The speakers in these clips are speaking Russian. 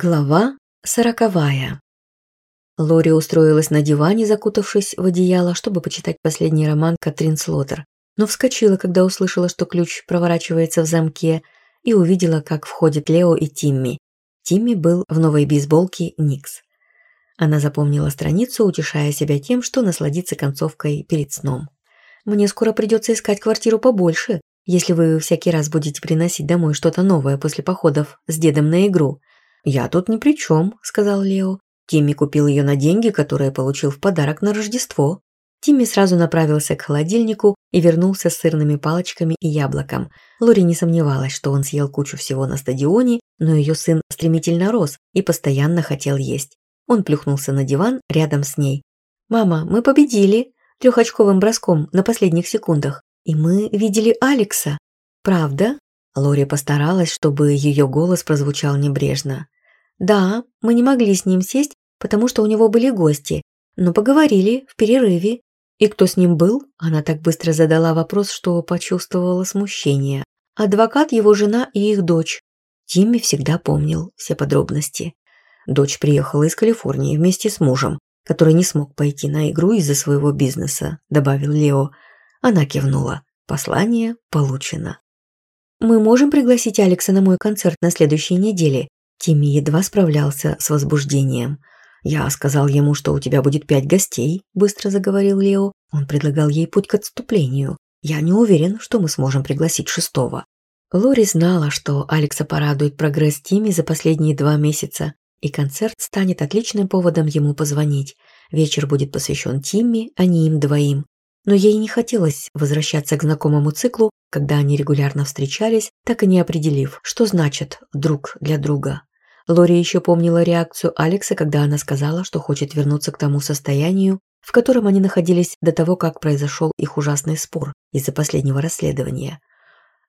Глава сороковая. Лори устроилась на диване, закутавшись в одеяло, чтобы почитать последний роман Катрин Слотер, но вскочила, когда услышала, что ключ проворачивается в замке, и увидела, как входят Лео и Тимми. Тимми был в новой бейсболке Никс. Она запомнила страницу, утешая себя тем, что насладится концовкой перед сном. «Мне скоро придется искать квартиру побольше, если вы всякий раз будете приносить домой что-то новое после походов с дедом на игру», «Я тут ни при чем», – сказал Лео. Тимми купил ее на деньги, которые получил в подарок на Рождество. Тимми сразу направился к холодильнику и вернулся с сырными палочками и яблоком. Лори не сомневалась, что он съел кучу всего на стадионе, но ее сын стремительно рос и постоянно хотел есть. Он плюхнулся на диван рядом с ней. «Мама, мы победили!» Трехочковым броском на последних секундах. И мы видели Алекса. Правда? Лори постаралась, чтобы ее голос прозвучал небрежно. «Да, мы не могли с ним сесть, потому что у него были гости, но поговорили в перерыве. И кто с ним был?» Она так быстро задала вопрос, что почувствовала смущение. «Адвокат, его жена и их дочь». Тимми всегда помнил все подробности. Дочь приехала из Калифорнии вместе с мужем, который не смог пойти на игру из-за своего бизнеса, добавил Лео. Она кивнула. Послание получено. «Мы можем пригласить Алекса на мой концерт на следующей неделе?» Тимми едва справлялся с возбуждением. «Я сказал ему, что у тебя будет пять гостей», – быстро заговорил Лео. Он предлагал ей путь к отступлению. «Я не уверен, что мы сможем пригласить шестого». Лори знала, что Алекса порадует прогресс Тимми за последние два месяца, и концерт станет отличным поводом ему позвонить. Вечер будет посвящен Тимми, а не им двоим но ей не хотелось возвращаться к знакомому циклу, когда они регулярно встречались, так и не определив, что значит «друг для друга». Лори еще помнила реакцию Алекса, когда она сказала, что хочет вернуться к тому состоянию, в котором они находились до того, как произошел их ужасный спор из-за последнего расследования.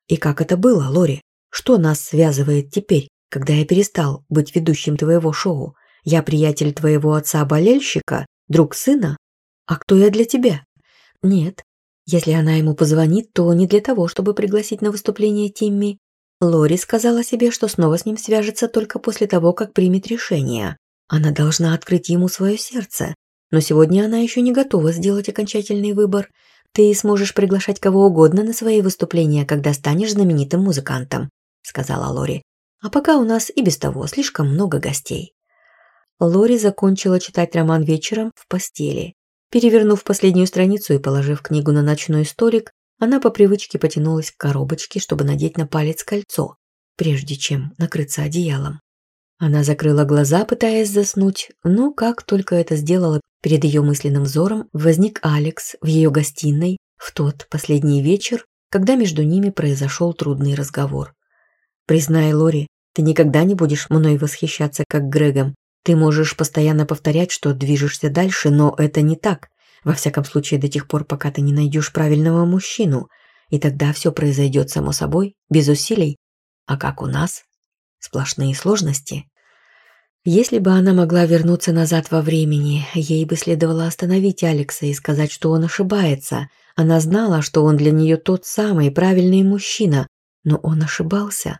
«И как это было, Лори? Что нас связывает теперь, когда я перестал быть ведущим твоего шоу? Я приятель твоего отца-болельщика, друг сына? А кто я для тебя?» Нет. Если она ему позвонит, то не для того, чтобы пригласить на выступление Тимми. Лори сказала себе, что снова с ним свяжется только после того, как примет решение. Она должна открыть ему свое сердце. Но сегодня она еще не готова сделать окончательный выбор. Ты сможешь приглашать кого угодно на свои выступления, когда станешь знаменитым музыкантом», – сказала Лори. «А пока у нас и без того слишком много гостей». Лори закончила читать роман вечером в постели. Перевернув последнюю страницу и положив книгу на ночной столик, она по привычке потянулась к коробочке, чтобы надеть на палец кольцо, прежде чем накрыться одеялом. Она закрыла глаза, пытаясь заснуть, но как только это сделала, перед ее мысленным взором возник Алекс в ее гостиной в тот последний вечер, когда между ними произошел трудный разговор. «Признай, Лори, ты никогда не будешь мной восхищаться, как Грегом, ты можешь постоянно повторять, что движешься дальше, но это не так. Во всяком случае, до тех пор, пока ты не найдешь правильного мужчину. И тогда все произойдет само собой, без усилий. А как у нас? Сплошные сложности. Если бы она могла вернуться назад во времени, ей бы следовало остановить Алекса и сказать, что он ошибается. Она знала, что он для нее тот самый правильный мужчина, но он ошибался.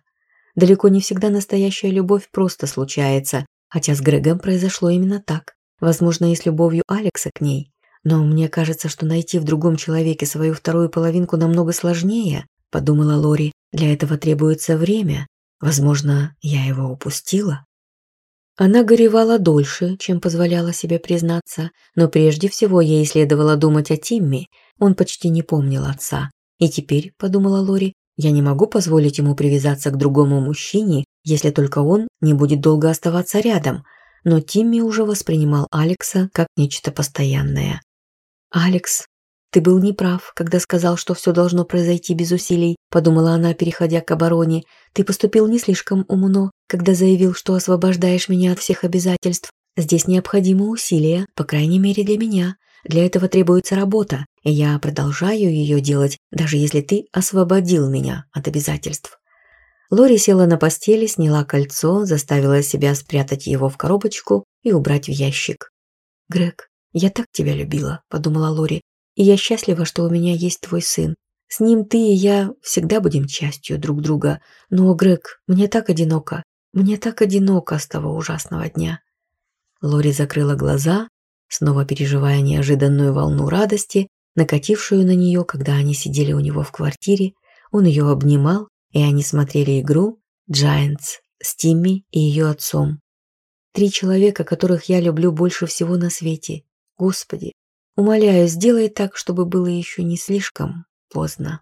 Далеко не всегда настоящая любовь просто случается, Хотя с Грегом произошло именно так. Возможно, и с любовью Алекса к ней. Но мне кажется, что найти в другом человеке свою вторую половинку намного сложнее, подумала Лори. Для этого требуется время. Возможно, я его упустила. Она горевала дольше, чем позволяла себе признаться, но прежде всего ей следовало думать о Тимми. Он почти не помнил отца. И теперь, подумала Лори, я не могу позволить ему привязаться к другому мужчине, если только он не будет долго оставаться рядом. Но Тимми уже воспринимал Алекса как нечто постоянное. «Алекс, ты был неправ, когда сказал, что все должно произойти без усилий», подумала она, переходя к обороне. «Ты поступил не слишком умно, когда заявил, что освобождаешь меня от всех обязательств. Здесь необходимы усилия, по крайней мере для меня. Для этого требуется работа, и я продолжаю ее делать, даже если ты освободил меня от обязательств. Лори села на постели, сняла кольцо, заставила себя спрятать его в коробочку и убрать в ящик. «Грег, я так тебя любила», – подумала Лори, – «и я счастлива, что у меня есть твой сын. С ним ты и я всегда будем частью друг друга. Но, Грег, мне так одиноко. Мне так одиноко с того ужасного дня». Лори закрыла глаза снова переживая неожиданную волну радости, накатившую на нее, когда они сидели у него в квартире, он ее обнимал, и они смотрели игру «Giants» с Тимми и ее отцом. Три человека, которых я люблю больше всего на свете. Господи, умоляю, сделай так, чтобы было еще не слишком поздно.